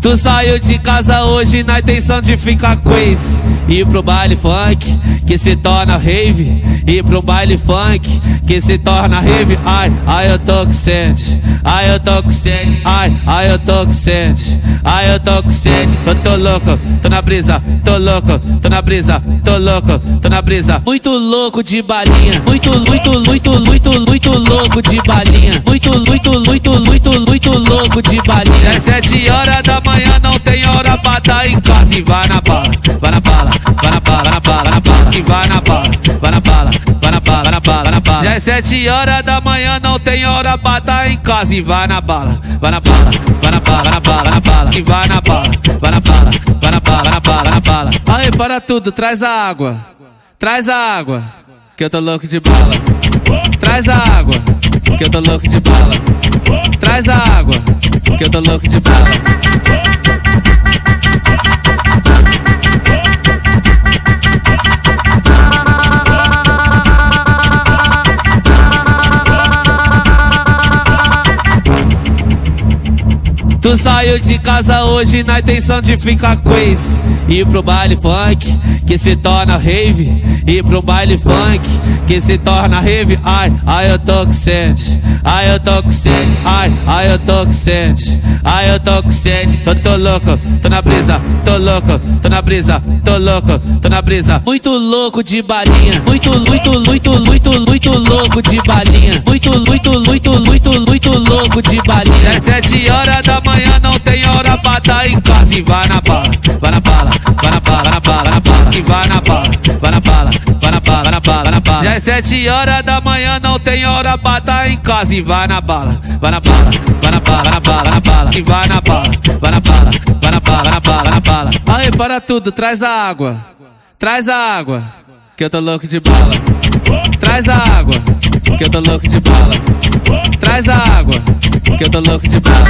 Tu saiu de casa hoje na intenção de ficar crazy Ir pro baile funk, que se torna rave. Ir pro baile funk, que se torna rave. Ai, ai eu tô com sede, ai eu tô com sede. Ai, ai eu tô com sede, ai eu tô com sede. Eu tô louco, tô na brisa, tô louco, tô na brisa, tô louco, tô na brisa. Muito louco de balinha, muito, muito, muito, muito, muito louco de balinha. Muito, muito, muito, muito, muito louco de balinha. É sete horas da manhã não tem hora pra tá em casa e vai na bala, vai na bala, vai na bala, na bala, na bala, e vai na bala, vai na bala, vai na bala, na bala, na bala. Já é sete horas da manhã não tem hora pra tá em casa e vai na bala, vai na bala, vai na bala, na bala, na bala, e vai na bala, vai na bala, vai na bala, na bala, na bala. Aí para tudo, traz a água, traz a água, que eu tô louco de bala. Traz a água, que eu tô louco de bala. Traz a água, que eu tô louco de bala. Tu saiu de casa hoje na intenção de ficar crazy Ir pro baile funk, que se torna rave. Ir pro baile funk, que se torna rave. Ai, ai eu tô com sede, ai eu tô com sede. Ai, ai eu tô com sede, ai eu tô com sede. Eu tô louco, tô na brisa, tô louco, tô na brisa, tô louco, tô na brisa. Muito louco de balinha, muito, muito, muito, muito, muito louco de balinha. Muito, muito, muito, muito, muito louco de balinha É sete horas da manhã não tem hora pra tá em casa e vai na bala, vai na bala, vai na bala, na bala, na bala, e vai na bala, vai na bala, vai na bala, na bala, na bala. Já é sete horas da manhã não tem hora pra tá em casa e vai na bala, vai na bala, vai na bala, na bala, na bala, e vai na bala, vai na bala, vai na bala, na bala, na bala. Aí para tudo, traz a água, traz a água, que eu tô louco de bala. Traz a água, que eu tô louco de bala. Traz a água, que eu tô louco de bala.